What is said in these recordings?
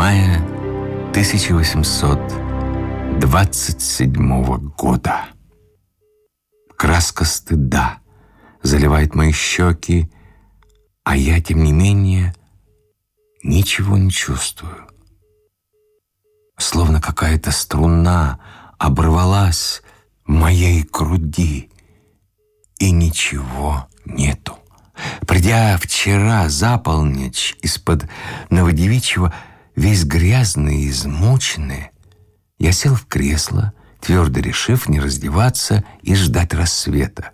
мая 1827 года. Краска стыда заливает мои щеки, а я, тем не менее, ничего не чувствую. Словно какая-то струна оборвалась в моей груди, и ничего нету. Придя вчера за полночь из-под Новодевичьего, весь грязный и измученный, я сел в кресло, твердо решив не раздеваться и ждать рассвета.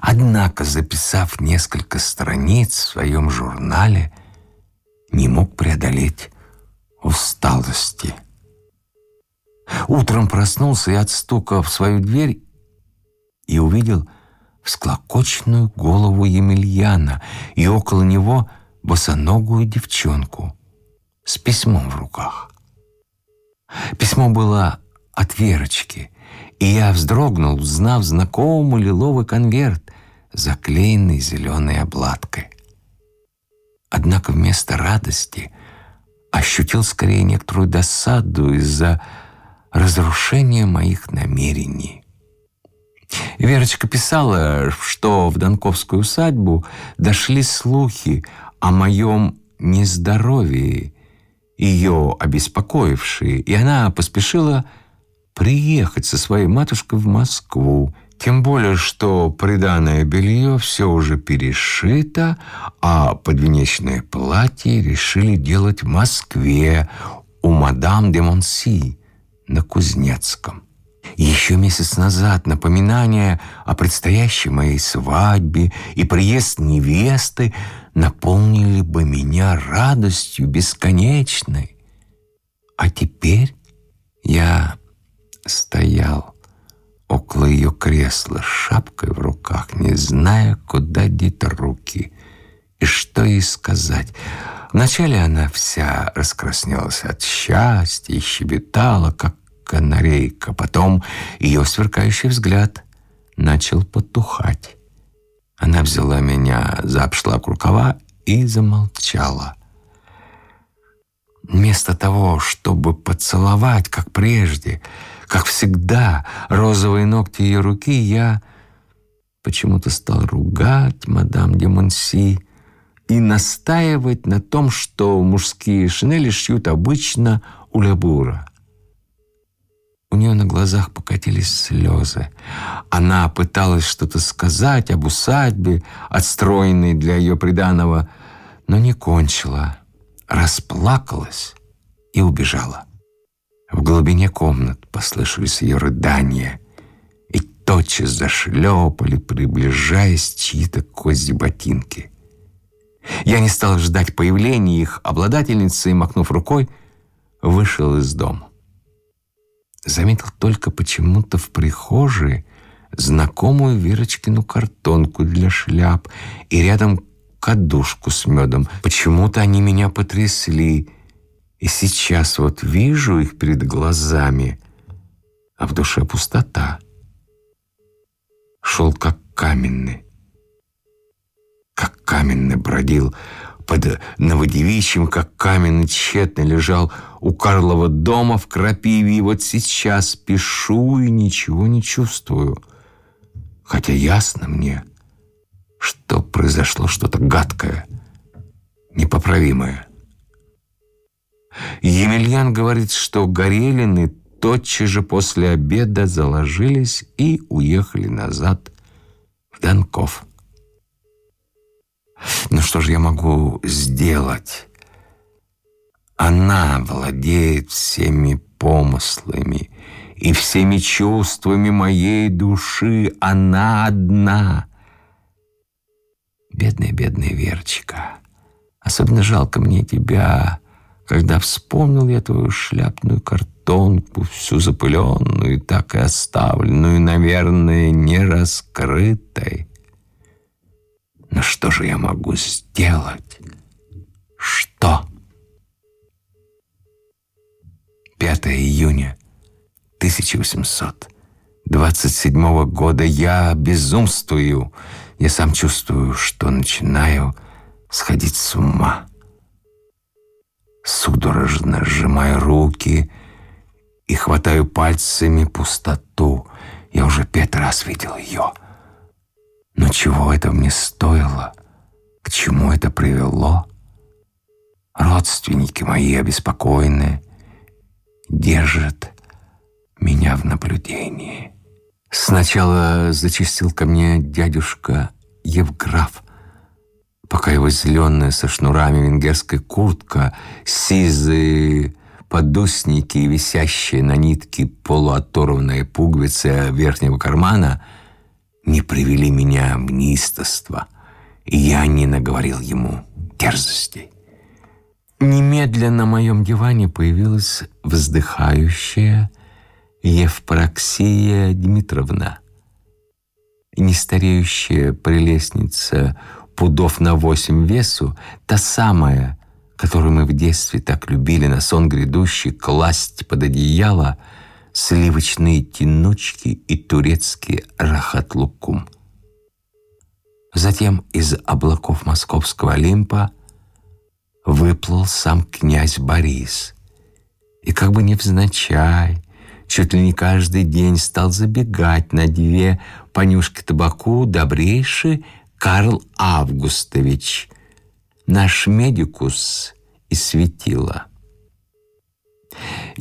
Однако, записав несколько страниц в своем журнале, не мог преодолеть усталости. Утром проснулся и, отстукав в свою дверь, и увидел всклокоченную голову Емельяна и около него босоногую девчонку с письмом в руках. Письмо было от Верочки, и я вздрогнул, узнав знакомый лиловый конверт, заклеенный зеленой обладкой. Однако вместо радости ощутил скорее некоторую досаду из-за разрушения моих намерений. Верочка писала, что в Донковскую усадьбу дошли слухи о моем нездоровье, ее обеспокоившие, и она поспешила приехать со своей матушкой в Москву, тем более, что приданное белье все уже перешито, а подвенечное платье решили делать в Москве у мадам де Монси на Кузнецком. Еще месяц назад напоминание о предстоящей моей свадьбе и приезд невесты наполнили бы меня радостью бесконечной. А теперь я стоял около ее кресла с шапкой в руках, не зная, куда деть руки и что ей сказать. Вначале она вся раскраснелась от счастья и щебетала, как канарейка. Потом ее сверкающий взгляд начал потухать. Она взяла меня за обшлак рукава и замолчала. Вместо того, чтобы поцеловать, как прежде, как всегда, розовые ногти ее руки, я почему-то стал ругать мадам де Монси и настаивать на том, что мужские шинели шьют обычно у Лебура. У нее на глазах покатились слезы. Она пыталась что-то сказать об усадьбе, отстроенной для ее приданого, но не кончила, расплакалась и убежала. В глубине комнат послышались ее рыдания, и тотчас зашлепали, приближаясь чьи-то козьи ботинки. Я не стал ждать появления их обладательницы и, махнув рукой, вышел из дома заметил только почему-то в прихожей знакомую Верочкину картонку для шляп и рядом кадушку с медом. Почему-то они меня потрясли, и сейчас вот вижу их перед глазами, а в душе пустота. Шел как каменный, как каменный бродил под Новодевичьим, как каменный тщетно лежал у Карлова дома в крапиве, и вот сейчас пишу и ничего не чувствую. Хотя ясно мне, что произошло что-то гадкое, непоправимое. Емельян говорит, что Горелины тотчас же после обеда заложились и уехали назад в Донков. Ну что же я могу сделать? Она владеет всеми помыслами и всеми чувствами моей души. Она одна. Бедная, бедная Верочка. Особенно жалко мне тебя, когда вспомнил я твою шляпную картонку, всю запыленную так и оставленную, наверное, не раскрытой. Но что же я могу сделать? Что? 5 июня 1827 года я безумствую. Я сам чувствую, что начинаю сходить с ума. Судорожно сжимаю руки и хватаю пальцами пустоту. Я уже пять раз видел ее. Но чего это мне стоило? К чему это привело? Родственники мои обеспокоенные держат меня в наблюдении. Сначала зачастил ко мне дядюшка Евграф, пока его зеленая со шнурами венгерская куртка, сизые подусники и висящие на нитке полуоторванные пуговицы верхнего кармана не привели меня в неистовство, и я не наговорил ему дерзостей. Немедленно на моем диване появилась вздыхающая Евпроксия Дмитровна, нестареющая прелестница пудов на восемь весу, та самая, которую мы в детстве так любили на сон грядущий класть под одеяло сливочные тянучки и турецкий рахат-лукум. Затем из облаков московского Олимпа выплыл сам князь Борис. И как бы невзначай, чуть ли не каждый день стал забегать на две понюшки табаку добрейший Карл Августович, наш медикус и светила.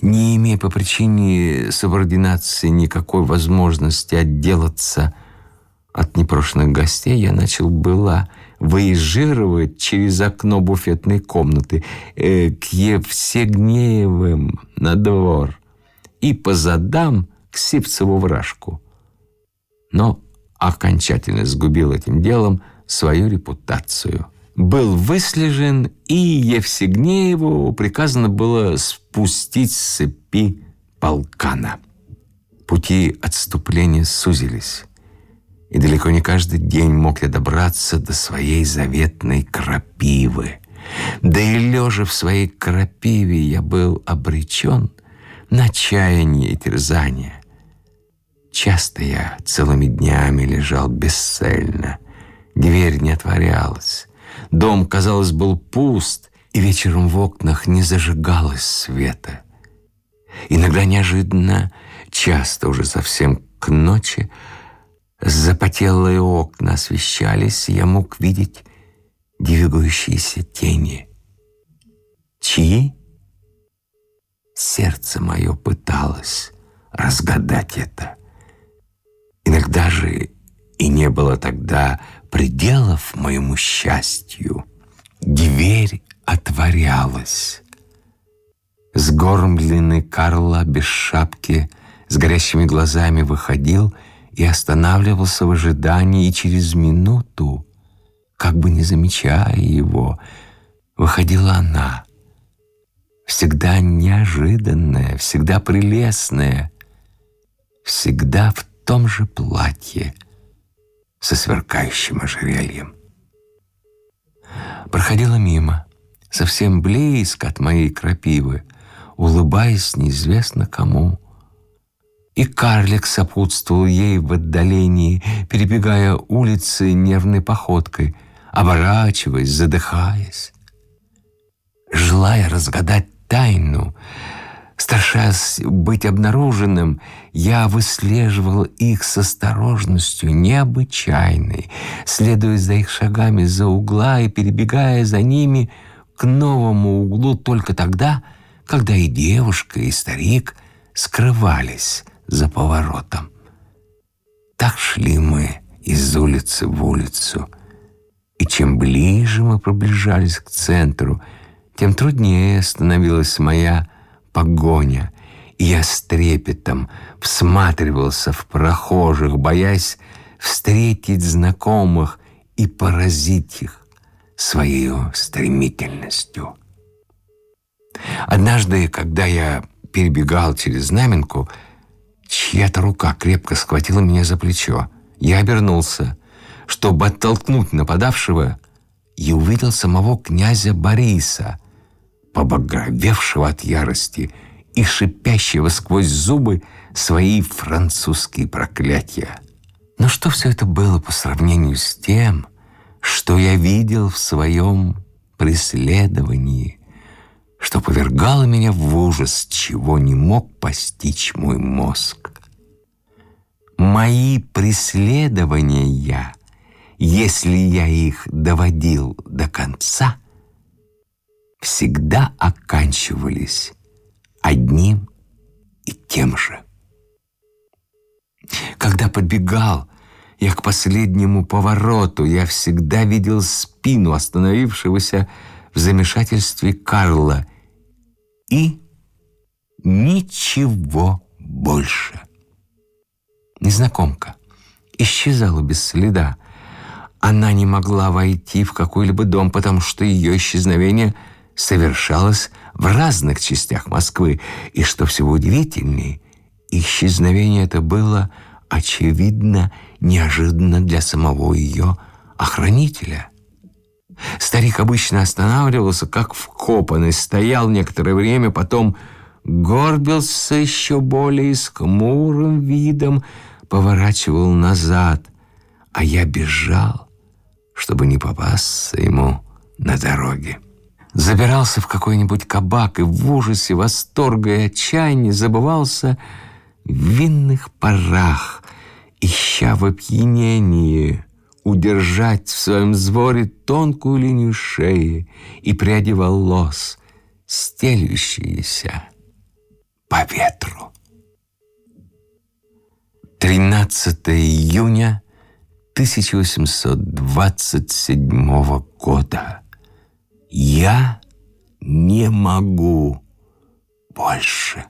Не имея по причине субординации никакой возможности отделаться от непрошенных гостей, я начал было выезжировать через окно буфетной комнаты э, к Евсегнеевым на двор и по задам к Сипцеву вражку. Но окончательно сгубил этим делом свою репутацию. Был выслежен, и Евсегнееву приказано было спустить с цепи полкана. Пути отступления сузились и далеко не каждый день мог я добраться до своей заветной крапивы. Да и лежа в своей крапиве я был обречен на чаяние и терзание. Часто я целыми днями лежал бесцельно, дверь не отворялась, дом, казалось, был пуст, и вечером в окнах не зажигалось света. Иногда неожиданно, часто уже совсем к ночи, Запотелые окна освещались, я мог видеть двигающиеся тени. Чьи? Сердце мое пыталось разгадать это. Иногда же и не было тогда пределов моему счастью. Дверь отворялась. Сгормленный Карла без шапки, с горящими глазами выходил — и останавливался в ожидании, и через минуту, как бы не замечая его, выходила она, всегда неожиданная, всегда прелестная, всегда в том же платье со сверкающим ожерельем. Проходила мимо, совсем близко от моей крапивы, улыбаясь неизвестно кому — и карлик сопутствовал ей в отдалении, перебегая улицы нервной походкой, оборачиваясь, задыхаясь. Желая разгадать тайну, страшась быть обнаруженным, я выслеживал их с осторожностью необычайной, следуя за их шагами за угла и перебегая за ними к новому углу только тогда, когда и девушка, и старик скрывались за поворотом. Так шли мы из улицы в улицу, и чем ближе мы приближались к центру, тем труднее становилась моя погоня, и я с трепетом всматривался в прохожих, боясь встретить знакомых и поразить их своей стремительностью. Однажды, когда я перебегал через знаменку, Чья-то рука крепко схватила меня за плечо. Я обернулся, чтобы оттолкнуть нападавшего, и увидел самого князя Бориса, побагровевшего от ярости и шипящего сквозь зубы свои французские проклятия. Но что все это было по сравнению с тем, что я видел в своем преследовании? что повергало меня в ужас, чего не мог постичь мой мозг. Мои преследования, если я их доводил до конца, всегда оканчивались одним и тем же. Когда подбегал я к последнему повороту, я всегда видел спину остановившегося в замешательстве Карла и ничего больше. Незнакомка исчезала без следа. Она не могла войти в какой-либо дом, потому что ее исчезновение совершалось в разных частях Москвы. И что всего удивительнее, исчезновение это было, очевидно, неожиданно для самого ее охранителя. Старик обычно останавливался, как вкопанный, стоял некоторое время, потом горбился еще более с хмурым видом, поворачивал назад, а я бежал, чтобы не попасться ему на дороге. Забирался в какой-нибудь кабак и в ужасе, восторга и отчаяния забывался в винных парах, ища в опьянении удержать в своем зворе тонкую линию шеи и пряди волос, стелющиеся по ветру. 13 июня 1827 года. Я не могу больше.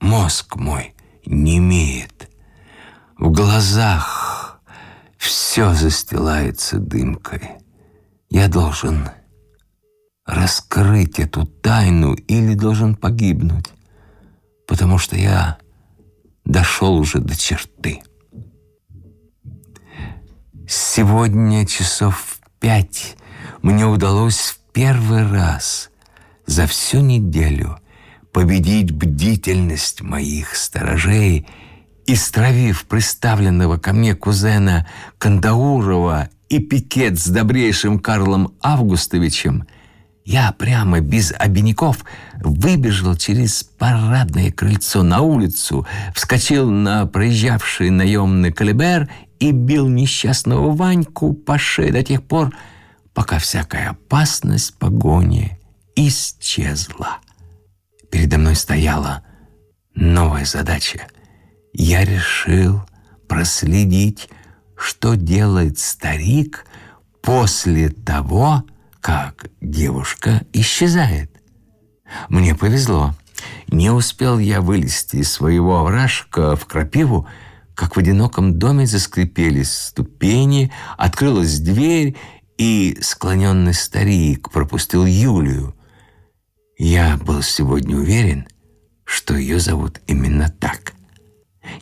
Мозг мой не имеет. В глазах все застилается дымкой. Я должен раскрыть эту тайну или должен погибнуть, потому что я дошел уже до черты. Сегодня часов в пять мне удалось в первый раз за всю неделю победить бдительность моих сторожей и, стравив приставленного ко мне кузена Кандаурова и пикет с добрейшим Карлом Августовичем, я прямо без обиняков выбежал через парадное крыльцо на улицу, вскочил на проезжавший наемный калибер и бил несчастного Ваньку по шее до тех пор, пока всякая опасность погони исчезла. Передо мной стояла новая задача. Я решил проследить, что делает старик после того, как девушка исчезает. Мне повезло. Не успел я вылезти из своего овражка в крапиву, как в одиноком доме заскрипели ступени, открылась дверь, и склоненный старик пропустил Юлию. Я был сегодня уверен, что ее зовут именно так.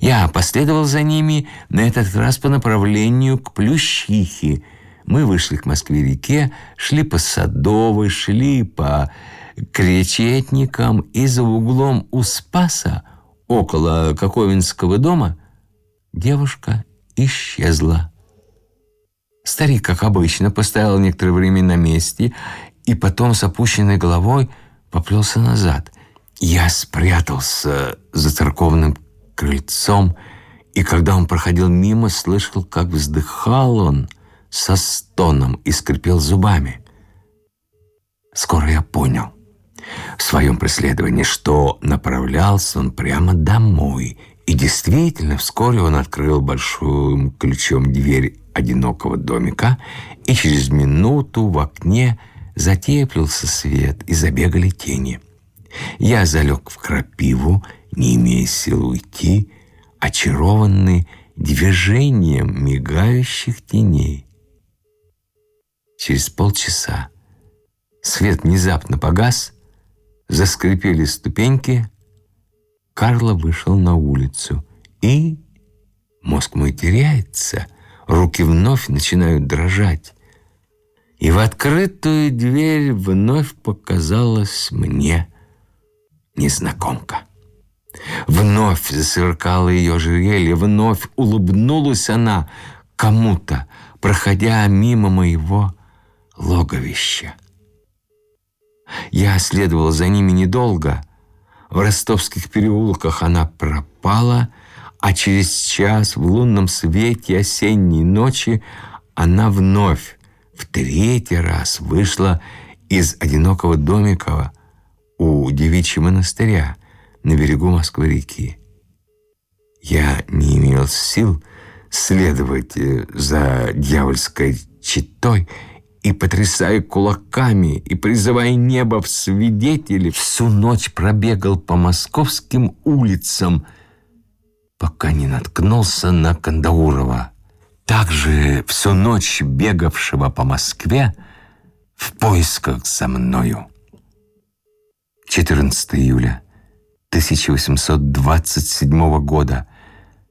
Я последовал за ними на этот раз по направлению к Плющихе, мы вышли к Москве-реке, шли по Садовой, шли по Кречетникам, и за углом у Спаса, около Коковинского дома, девушка исчезла. Старик, как обычно, постоял некоторое время на месте и потом с опущенной головой поплелся назад. Я спрятался за церковным крыльцом, и когда он проходил мимо, слышал, как вздыхал он — со стоном и скрипел зубами. Скоро я понял в своем преследовании, что направлялся он прямо домой. И действительно, вскоре он открыл большим ключом дверь одинокого домика, и через минуту в окне затеплился свет и забегали тени. Я залег в крапиву, не имея сил уйти, очарованный движением мигающих теней. Через полчаса свет внезапно погас, заскрипели ступеньки, Карло вышел на улицу, и мозг мой теряется, руки вновь начинают дрожать. И в открытую дверь вновь показалась мне незнакомка. Вновь засверкало ее ожерелье, вновь улыбнулась она кому-то, проходя мимо моего логовище. Я следовал за ними недолго. В ростовских переулках она пропала, а через час в лунном свете осенней ночи она вновь в третий раз вышла из одинокого домика у девичьего монастыря на берегу Москвы-реки. Я не имел сил следовать э, за дьявольской читой и, потрясая кулаками и призывая небо в свидетели, всю ночь пробегал по московским улицам, пока не наткнулся на Кандаурова. Также всю ночь бегавшего по Москве в поисках за мною. 14 июля 1827 года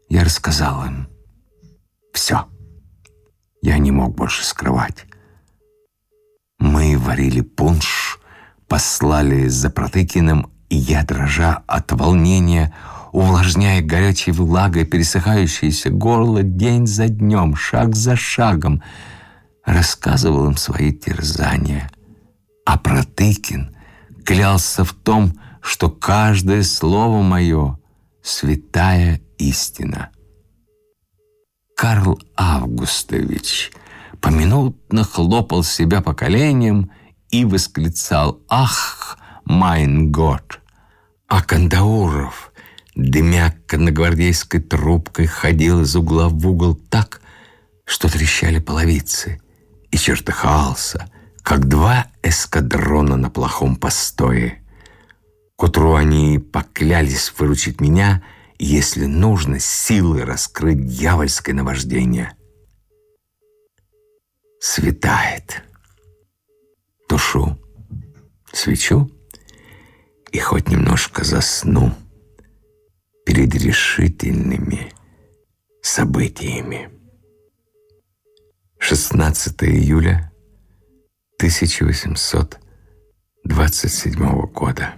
я рассказал им все. Я не мог больше скрывать. Мы варили пунш, послали за Протыкиным, и я, дрожа от волнения, увлажняя горячей влагой пересыхающееся горло день за днем, шаг за шагом, рассказывал им свои терзания. А Протыкин клялся в том, что каждое слово мое — святая истина. Карл Августович поминутно хлопал себя по коленям и восклицал «Ах, майн год!» А Кандауров, дымя конногвардейской трубкой, ходил из угла в угол так, что трещали половицы, и чертыхался, как два эскадрона на плохом постое. К утру они поклялись выручить меня, если нужно, силой раскрыть дьявольское наваждение — светает. Тушу свечу и хоть немножко засну перед решительными событиями. 16 июля 1827 года.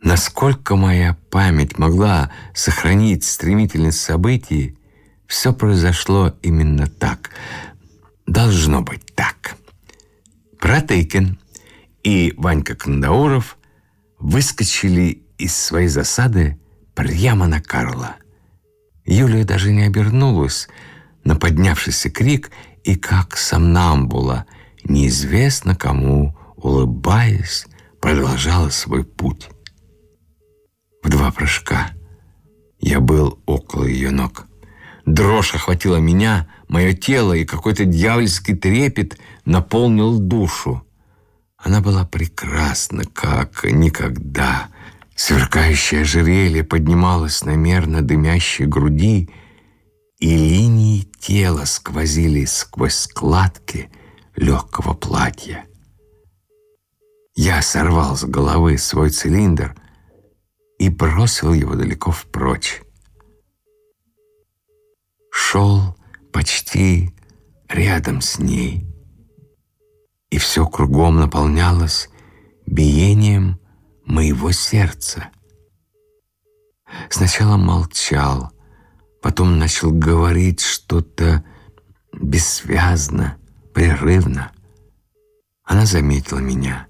Насколько моя память могла сохранить стремительность событий, все произошло именно так – должно быть так. Протыкин и Ванька Кандауров выскочили из своей засады прямо на Карла. Юлия даже не обернулась на поднявшийся крик и, как сомнамбула, неизвестно кому, улыбаясь, продолжала свой путь. В два прыжка я был около ее ног. Дрожь охватила меня, мое тело, и какой-то дьявольский трепет наполнил душу. Она была прекрасна, как никогда. Сверкающее ожерелье поднималось на мерно дымящей груди, и линии тела сквозили сквозь складки легкого платья. Я сорвал с головы свой цилиндр и бросил его далеко впрочь шел почти рядом с ней, и все кругом наполнялось биением моего сердца. Сначала молчал, потом начал говорить что-то бессвязно, прерывно. Она заметила меня,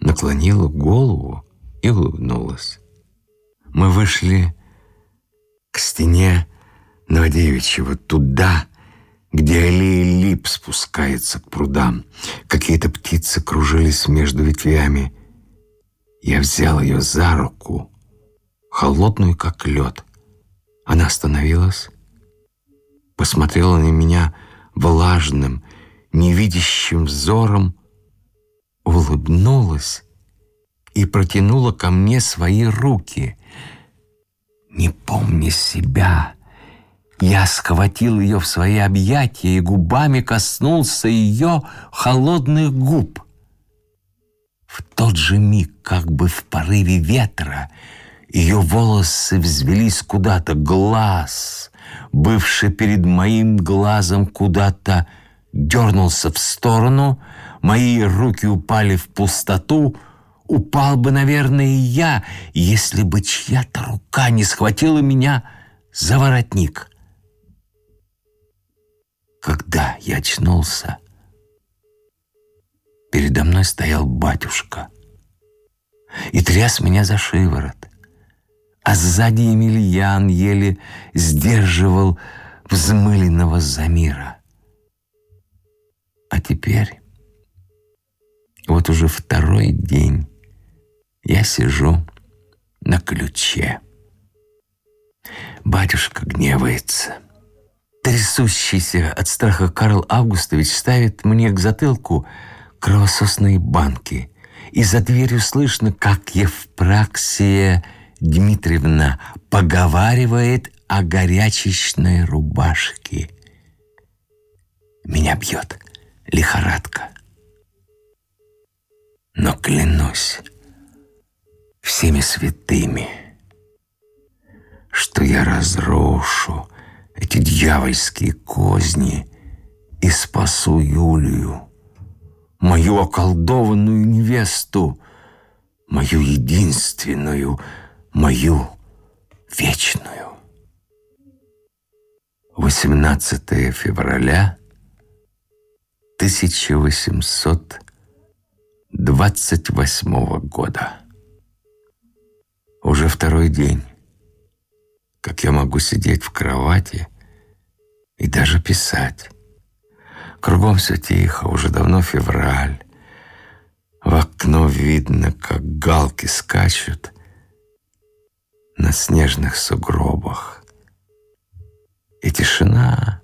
наклонила голову и улыбнулась. Мы вышли к стене Новодевичьего, туда, где аллея лип спускается к прудам. Какие-то птицы кружились между ветвями. Я взял ее за руку, холодную, как лед. Она остановилась, посмотрела на меня влажным, невидящим взором, улыбнулась и протянула ко мне свои руки. Не помня себя, я схватил ее в свои объятия и губами коснулся ее холодных губ. В тот же миг, как бы в порыве ветра, ее волосы взвелись куда-то, глаз, бывший перед моим глазом, куда-то дернулся в сторону, мои руки упали в пустоту, упал бы, наверное, и я, если бы чья-то рука не схватила меня за воротник. Когда я очнулся, передо мной стоял батюшка и тряс меня за шиворот, а сзади Емельян еле сдерживал взмыленного Замира. А теперь, вот уже второй день, я сижу на ключе. Батюшка гневается. Трясущийся от страха Карл Августович ставит мне к затылку кровососные банки, и за дверью слышно, как Евпраксия Дмитриевна поговаривает о горячечной рубашке. Меня бьет лихорадка. Но клянусь всеми святыми, что я разрушу эти дьявольские козни и спасу Юлию, мою околдованную невесту, мою единственную, мою вечную. 18 февраля 1828 года. Уже второй день, как я могу сидеть в кровати и даже писать. Кругом все тихо, уже давно февраль. В окно видно, как галки скачут на снежных сугробах. И тишина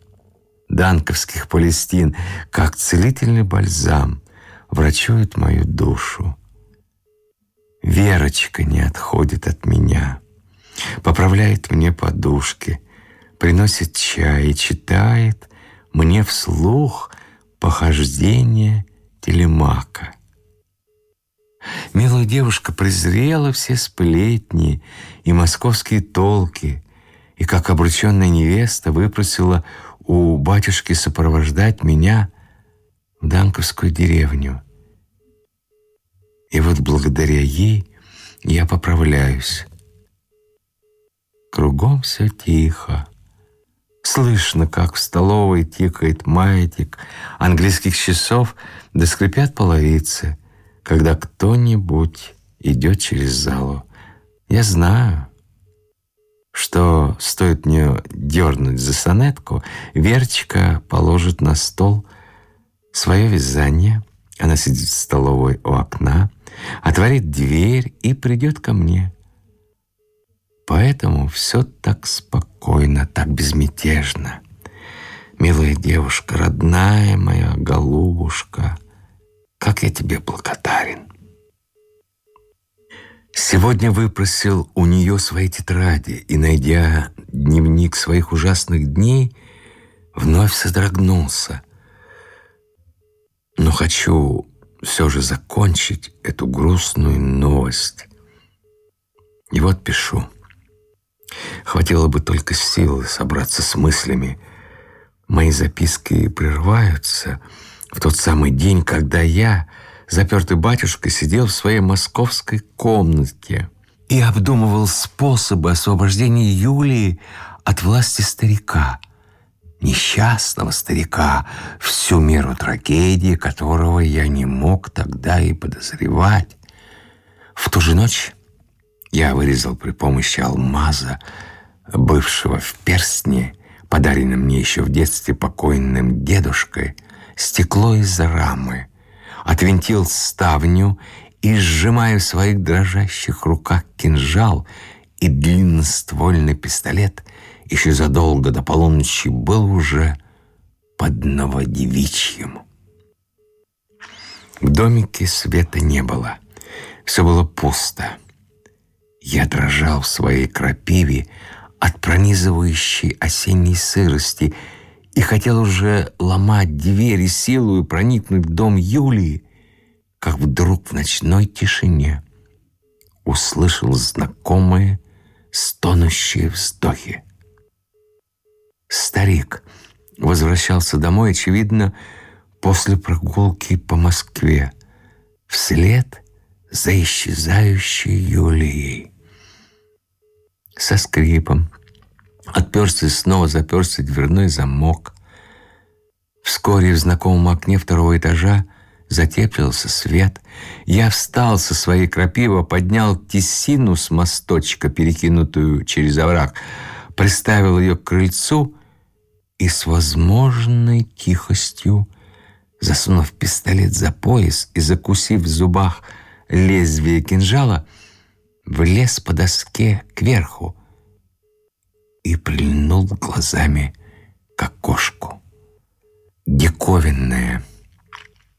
данковских Палестин, как целительный бальзам, врачует мою душу. Верочка не отходит от меня, поправляет мне подушки, приносит чай и читает мне вслух похождение телемака. Милая девушка презрела все сплетни и московские толки, и, как обрученная невеста, выпросила у батюшки сопровождать меня в Данковскую деревню. И вот благодаря ей я поправляюсь. Кругом все тихо. Слышно, как в столовой тикает маятник английских часов, да скрипят половицы, когда кто-нибудь идет через залу. Я знаю, что стоит мне дернуть за сонетку, Верочка положит на стол свое вязание. Она сидит в столовой у окна, отворит дверь и придет ко мне. Поэтому все так спокойно, так безмятежно. Милая девушка, родная моя голубушка, как я тебе благодарен. Сегодня выпросил у нее свои тетради и, найдя дневник своих ужасных дней, вновь содрогнулся. Но хочу все же закончить эту грустную новость. И вот пишу. Хватило бы только силы собраться с мыслями. Мои записки прерываются в тот самый день, когда я, запертый батюшка, сидел в своей московской комнате и обдумывал способы освобождения Юлии от власти старика, несчастного старика, всю меру трагедии которого я не мог тогда и подозревать. В ту же ночь я вырезал при помощи алмаза, бывшего в перстне, подаренном мне еще в детстве покойным дедушкой, стекло из рамы, отвинтил ставню и, сжимая в своих дрожащих руках кинжал и длинноствольный пистолет, еще задолго до полуночи был уже под Новодевичьем. В домике света не было. Все было пусто. Я дрожал в своей крапиве от пронизывающей осенней сырости и хотел уже ломать двери силою проникнуть в дом Юлии, как вдруг в ночной тишине услышал знакомые стонущие вздохи. Старик возвращался домой, очевидно, после прогулки по Москве, вслед за исчезающей Юлией со скрипом. Отперся и снова заперся дверной замок. Вскоре в знакомом окне второго этажа затеплился свет. Я встал со своей крапивы, поднял тесину с мосточка, перекинутую через овраг, приставил ее к крыльцу и с возможной тихостью, засунув пистолет за пояс и закусив в зубах лезвие кинжала, влез по доске кверху и прильнул глазами к окошку. Диковинное,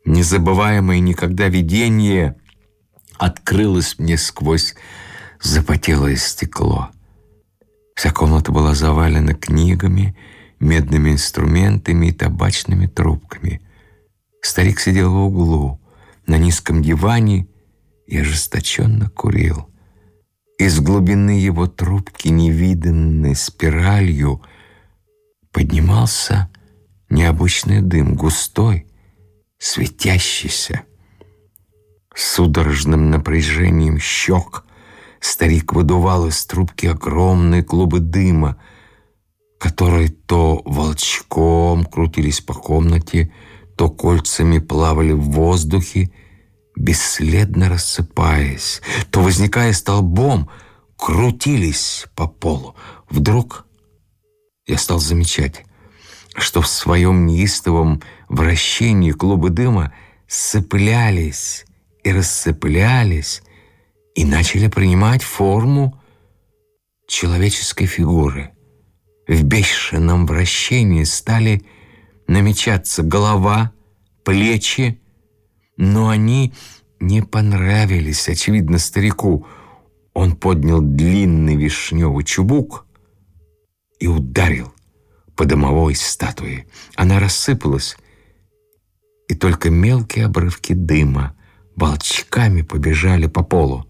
незабываемое никогда видение открылось мне сквозь запотелое стекло. Вся комната была завалена книгами, медными инструментами и табачными трубками. Старик сидел в углу, на низком диване и ожесточенно курил. Из глубины его трубки, невиданной спиралью, поднимался необычный дым, густой, светящийся. Судорожным напряжением щек старик выдувал из трубки огромные клубы дыма, которые то волчком крутились по комнате, то кольцами плавали в воздухе, бесследно рассыпаясь, то, возникая столбом, крутились по полу. Вдруг я стал замечать, что в своем неистовом вращении клубы дыма сцеплялись и рассыплялись и начали принимать форму человеческой фигуры. В бешеном вращении стали намечаться голова, плечи, но они не понравились, очевидно, старику. Он поднял длинный вишневый чубук и ударил по домовой статуе. Она рассыпалась, и только мелкие обрывки дыма волчками побежали по полу.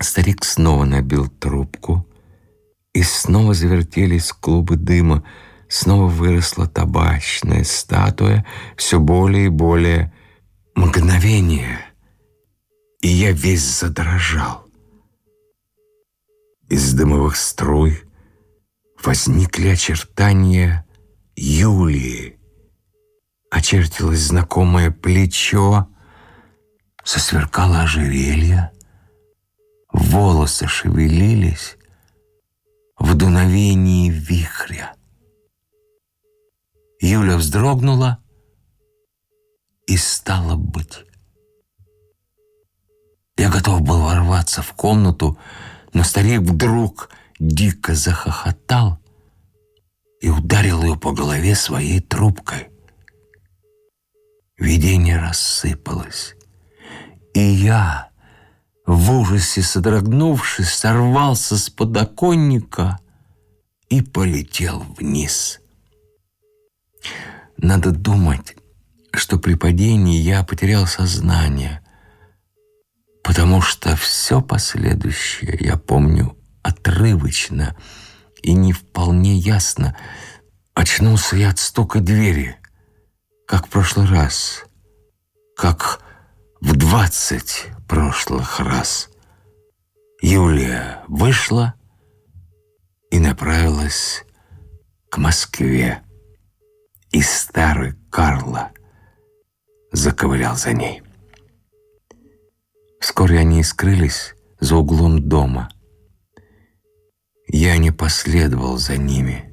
Старик снова набил трубку, и снова завертелись клубы дыма, снова выросла табачная статуя, все более и более мгновение, и я весь задрожал. Из дымовых струй возникли очертания Юлии. Очертилось знакомое плечо, сосверкало ожерелье, волосы шевелились в дуновении вихря. Юля вздрогнула и стало быть. Я готов был ворваться в комнату, но старик вдруг дико захохотал и ударил ее по голове своей трубкой. Видение рассыпалось, и я, в ужасе содрогнувшись, сорвался с подоконника и полетел вниз. Надо думать, что при падении я потерял сознание, потому что все последующее я помню отрывочно и не вполне ясно. Очнулся я от стука двери, как в прошлый раз, как в двадцать прошлых раз. Юлия вышла и направилась к Москве, и старый Карла заковылял за ней. Вскоре они скрылись за углом дома — я не последовал за ними,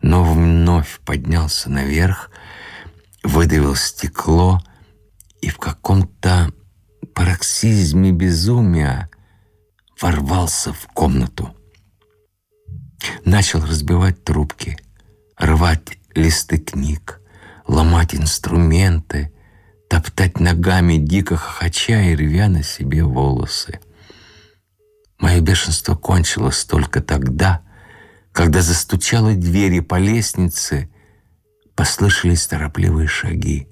но вновь поднялся наверх, выдавил стекло и в каком-то пароксизме безумия ворвался в комнату. Начал разбивать трубки, рвать листы книг, ломать инструменты, топтать ногами дико хохоча и рвя на себе волосы. Мое бешенство кончилось только тогда, когда застучала дверь и по лестнице послышались торопливые шаги.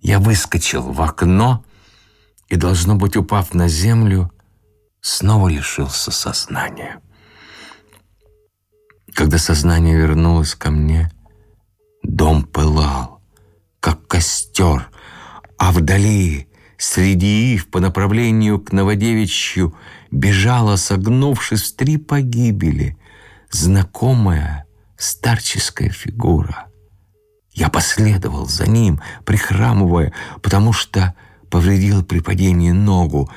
Я выскочил в окно и, должно быть, упав на землю, снова лишился сознания. Когда сознание вернулось ко мне, дом пылал, как костер, а вдали, среди ив по направлению к Новодевичью, бежала, согнувшись в три погибели, знакомая старческая фигура. Я последовал за ним, прихрамывая, потому что повредил при падении ногу.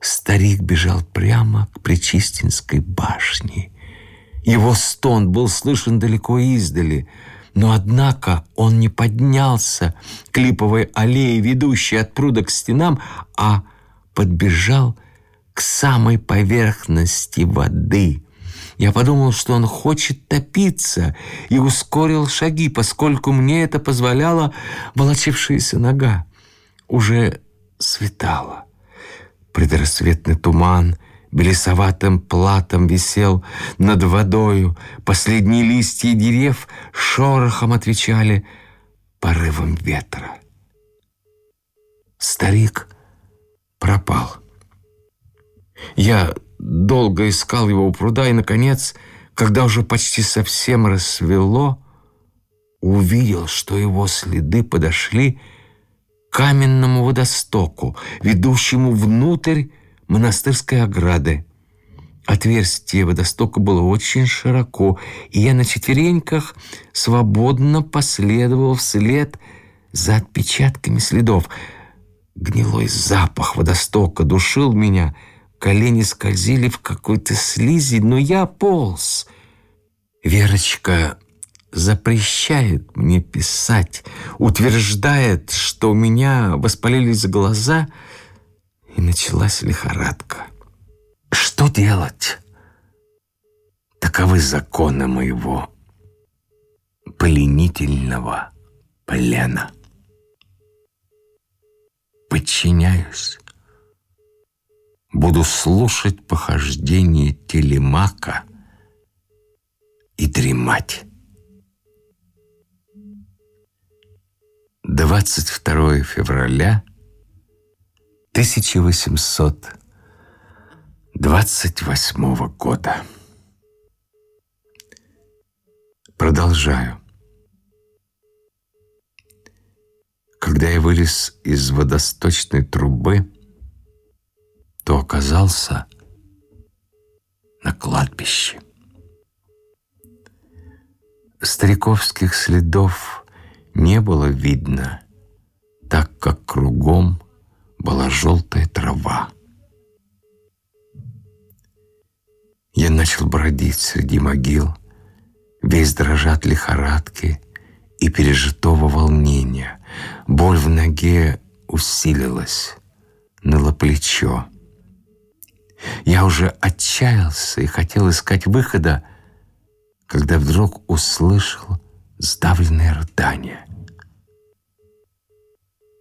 Старик бежал прямо к Пречистинской башне. Его стон был слышен далеко издали, но, однако, он не поднялся к липовой аллее, ведущей от пруда к стенам, а подбежал к самой поверхности воды. Я подумал, что он хочет топиться, и ускорил шаги, поскольку мне это позволяла волочившаяся нога. Уже светало. Предрассветный туман белесоватым платом висел над водою. Последние листья дерев шорохом отвечали порывом ветра. Старик пропал. Я долго искал его у пруда, и, наконец, когда уже почти совсем рассвело, увидел, что его следы подошли к каменному водостоку, ведущему внутрь монастырской ограды. Отверстие водостока было очень широко, и я на четвереньках свободно последовал вслед за отпечатками следов. Гнилой запах водостока душил меня — Колени скользили в какой-то слизи, но я полз. Верочка запрещает мне писать, утверждает, что у меня воспалились глаза, и началась лихорадка. Что делать? Таковы законы моего пленительного плена. Подчиняюсь буду слушать похождение телемака и дремать. 22 февраля 1828 года. Продолжаю. Когда я вылез из водосточной трубы, то оказался на кладбище. Стариковских следов не было видно, так как кругом была желтая трава. Я начал бродить среди могил, весь дрожа от лихорадки и пережитого волнения. Боль в ноге усилилась, ныло плечо. Я уже отчаялся и хотел искать выхода, когда вдруг услышал сдавленное рыдание.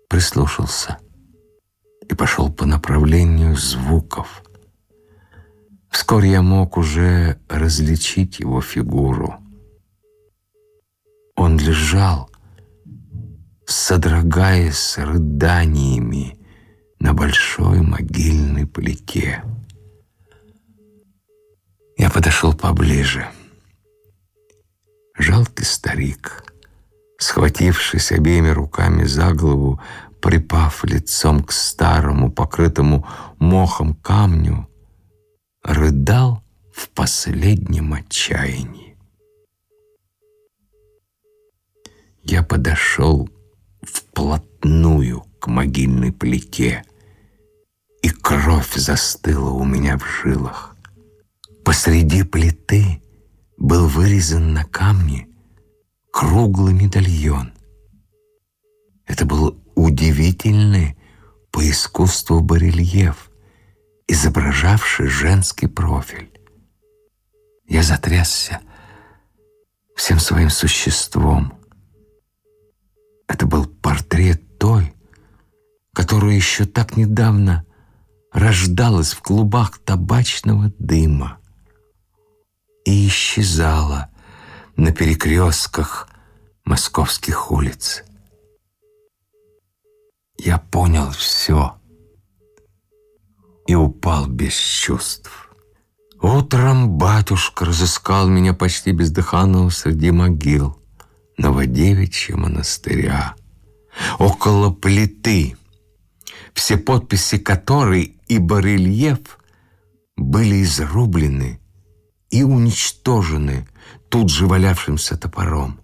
Прислушался и пошел по направлению звуков. Вскоре я мог уже различить его фигуру. Он лежал, содрогаясь рыданиями на большой могильной плите. Я подошел поближе. Жалкий старик, схватившись обеими руками за голову, припав лицом к старому, покрытому мохом камню, рыдал в последнем отчаянии. Я подошел вплотную к могильной плите, и кровь застыла у меня в жилах. Посреди плиты был вырезан на камне круглый медальон. Это был удивительный по искусству барельеф, изображавший женский профиль. Я затрясся всем своим существом. Это был портрет той, которая еще так недавно рождалась в клубах табачного дыма и исчезала на перекрестках московских улиц. Я понял все и упал без чувств. Утром батюшка разыскал меня почти бездыханного среди могил Новодевичьего монастыря, около плиты, все подписи которой и барельеф были изрублены и уничтожены тут же валявшимся топором.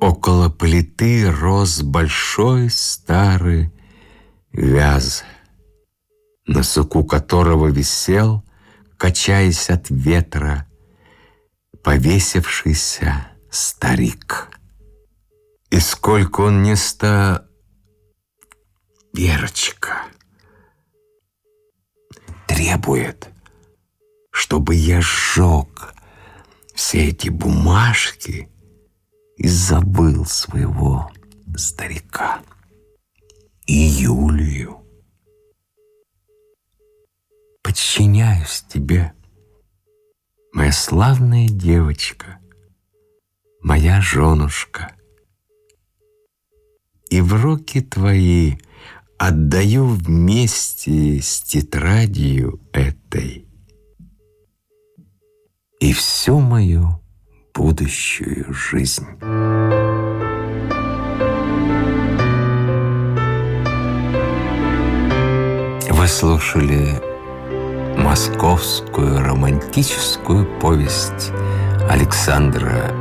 Около плиты рос большой старый вяз, на суку которого висел, качаясь от ветра, повесившийся старик. И сколько он не ста... Верочка требует, чтобы я сжег все эти бумажки и забыл своего старика и Юлию. Подчиняюсь тебе, моя славная девочка, моя женушка. И в руки твои отдаю вместе с тетрадью этой и всю мою будущую жизнь. Вы слушали московскую романтическую повесть Александра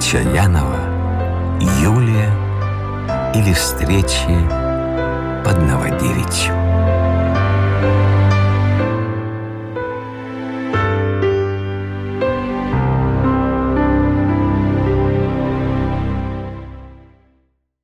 Чаянова «Юлия» или «Встречи под Новодевичьим».